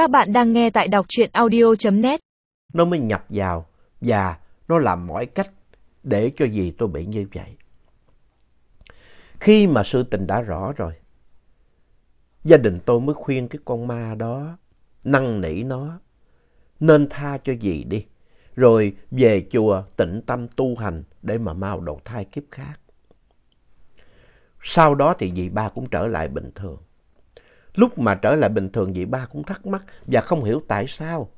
Các bạn đang nghe tại đọc truyện audio.net. Nó mới nhập vào và nó làm mọi cách để cho gì tôi bị như vậy. Khi mà sự tình đã rõ rồi, gia đình tôi mới khuyên cái con ma đó, năn nỉ nó, nên tha cho dì đi, rồi về chùa tịnh tâm tu hành để mà mau đầu thai kiếp khác. Sau đó thì dì ba cũng trở lại bình thường. Lúc mà trở lại bình thường dì ba cũng thắc mắc và không hiểu tại sao.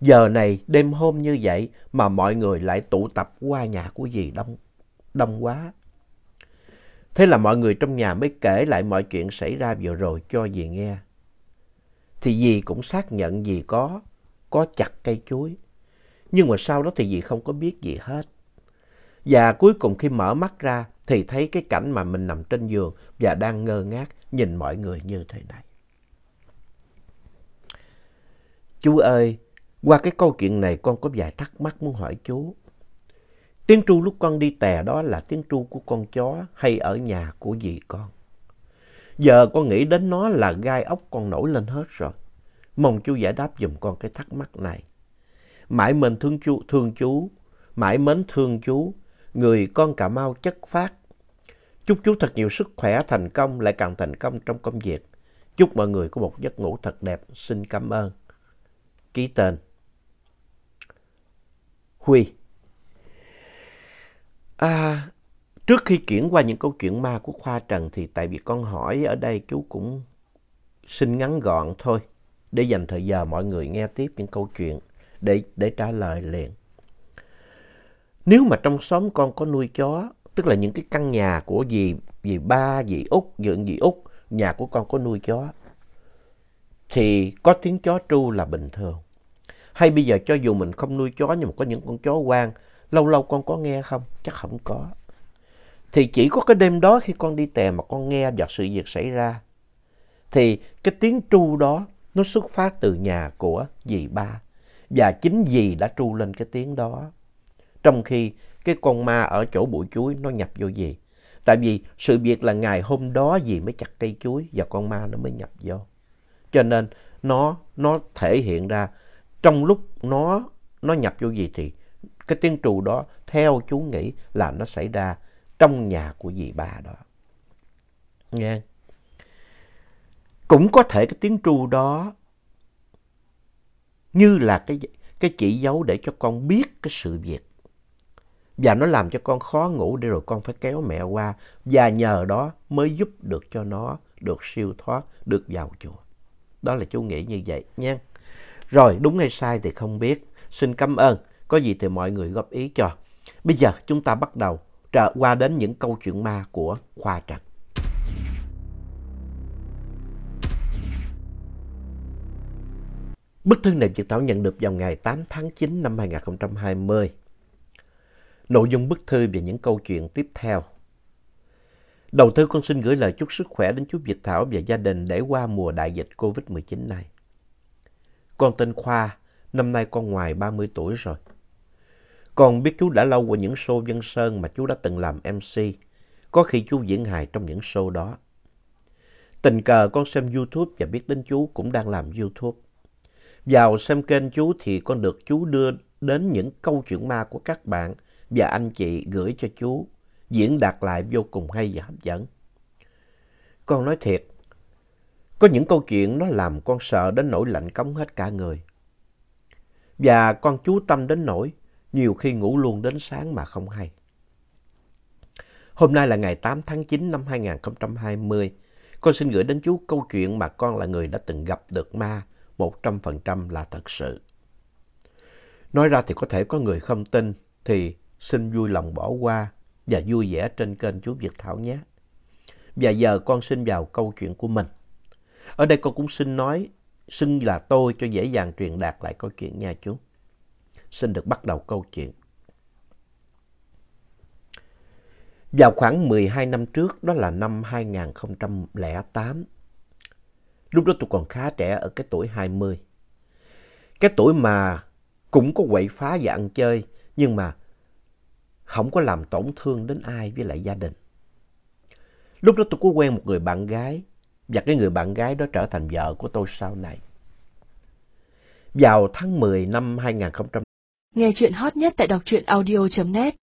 Giờ này đêm hôm như vậy mà mọi người lại tụ tập qua nhà của dì đông, đông quá. Thế là mọi người trong nhà mới kể lại mọi chuyện xảy ra vừa rồi cho dì nghe. Thì dì cũng xác nhận dì có, có chặt cây chuối. Nhưng mà sau đó thì dì không có biết gì hết. Và cuối cùng khi mở mắt ra thì thấy cái cảnh mà mình nằm trên giường và đang ngơ ngác nhìn mọi người như thế này. Chú ơi, qua cái câu chuyện này con có vài thắc mắc muốn hỏi chú. Tiếng tru lúc con đi tè đó là tiếng tru của con chó hay ở nhà của dì con? Giờ con nghĩ đến nó là gai ốc con nổi lên hết rồi. Mong chú giải đáp giùm con cái thắc mắc này. Mãi mến thương chú, thương chú, mãi mến thương chú, người con Cà Mau chất phát. Chúc chú thật nhiều sức khỏe, thành công, lại càng thành công trong công việc. Chúc mọi người có một giấc ngủ thật đẹp. Xin cảm ơn. Ký tên. Huy. À, trước khi chuyển qua những câu chuyện ma của Khoa Trần thì tại vì con hỏi ở đây chú cũng xin ngắn gọn thôi để dành thời giờ mọi người nghe tiếp những câu chuyện để, để trả lời liền. Nếu mà trong xóm con có nuôi chó, tức là những cái căn nhà của dì, dì ba, dì út, dượng dì út, nhà của con có nuôi chó, thì có tiếng chó tru là bình thường. Hay bây giờ cho dù mình không nuôi chó nhưng mà có những con chó quang, lâu lâu con có nghe không? Chắc không có. Thì chỉ có cái đêm đó khi con đi tè mà con nghe và sự việc xảy ra, thì cái tiếng tru đó nó xuất phát từ nhà của dì ba. Và chính dì đã tru lên cái tiếng đó. Trong khi cái con ma ở chỗ bụi chuối nó nhập vô dì. Tại vì sự việc là ngày hôm đó dì mới chặt cây chuối và con ma nó mới nhập vô. Cho nên nó, nó thể hiện ra trong lúc nó, nó nhập vô dì thì cái tiếng trù đó theo chú nghĩ là nó xảy ra trong nhà của dì bà đó. Nghe. Cũng có thể cái tiếng trù đó như là cái, cái chỉ dấu để cho con biết cái sự việc. Và nó làm cho con khó ngủ để rồi con phải kéo mẹ qua. Và nhờ đó mới giúp được cho nó được siêu thoát, được vào chùa. Đó là chú nghĩ như vậy nha. Rồi đúng hay sai thì không biết. Xin cảm ơn. Có gì thì mọi người góp ý cho. Bây giờ chúng ta bắt đầu trở qua đến những câu chuyện ma của Khoa Trần. Bức thư này chị Thảo nhận được vào ngày 8 tháng 9 năm 2020. Nội dung bức thư về những câu chuyện tiếp theo. Đầu thư con xin gửi lời chúc sức khỏe đến chú Việt Thảo và gia đình để qua mùa đại dịch Covid-19 này. Con tên Khoa, năm nay con ngoài 30 tuổi rồi. Con biết chú đã lâu qua những show dân sơn mà chú đã từng làm MC, có khi chú diễn hài trong những show đó. Tình cờ con xem YouTube và biết đến chú cũng đang làm YouTube. Vào xem kênh chú thì con được chú đưa đến những câu chuyện ma của các bạn và anh chị gửi cho chú, diễn đạt lại vô cùng hay và hấp dẫn. Con nói thiệt, có những câu chuyện nó làm con sợ đến nỗi lạnh cống hết cả người. Và con chú tâm đến nỗi nhiều khi ngủ luôn đến sáng mà không hay. Hôm nay là ngày 8 tháng 9 năm 2020. Con xin gửi đến chú câu chuyện mà con là người đã từng gặp được ma 100% là thật sự. Nói ra thì có thể có người không tin thì xin vui lòng bỏ qua và vui vẻ trên kênh chú Việt Thảo nhé. Và giờ con xin vào câu chuyện của mình. Ở đây con cũng xin nói, xin là tôi cho dễ dàng truyền đạt lại câu chuyện nha chú. Xin được bắt đầu câu chuyện. Vào khoảng 12 năm trước, đó là năm 2008. Lúc đó tôi còn khá trẻ ở cái tuổi 20. Cái tuổi mà cũng có quậy phá và ăn chơi, nhưng mà không có làm tổn thương đến ai với lại gia đình. Lúc đó tôi có quen một người bạn gái, và cái người bạn gái đó trở thành vợ của tôi sau này. vào tháng 10 năm 2000. Nghe chuyện hot nhất tại đọc truyện audio.net